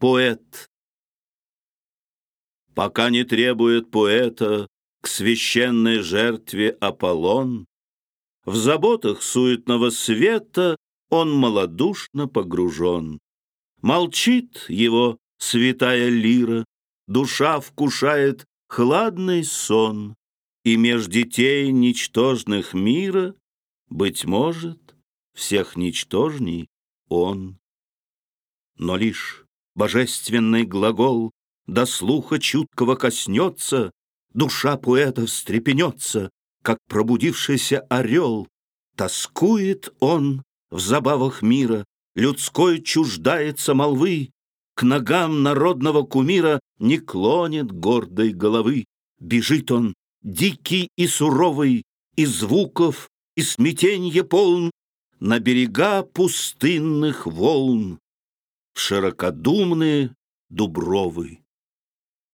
поэт. Пока не требует поэта к священной жертве Аполлон, в заботах суетного света он малодушно погружен. Молчит его святая лира, душа вкушает хладный сон, и меж детей ничтожных мира, быть может, всех ничтожней он. Но лишь божественный глагол до слуха чуткого коснется, душа поэта встрепенется, как пробудившийся орел. Тоскует он в забавах мира, людской чуждается молвы, к ногам народного кумира не клонит гордой головы. Бежит он, дикий и суровый, и звуков, и смятенье полн, на берега пустынных волн, широкодумные дубровы.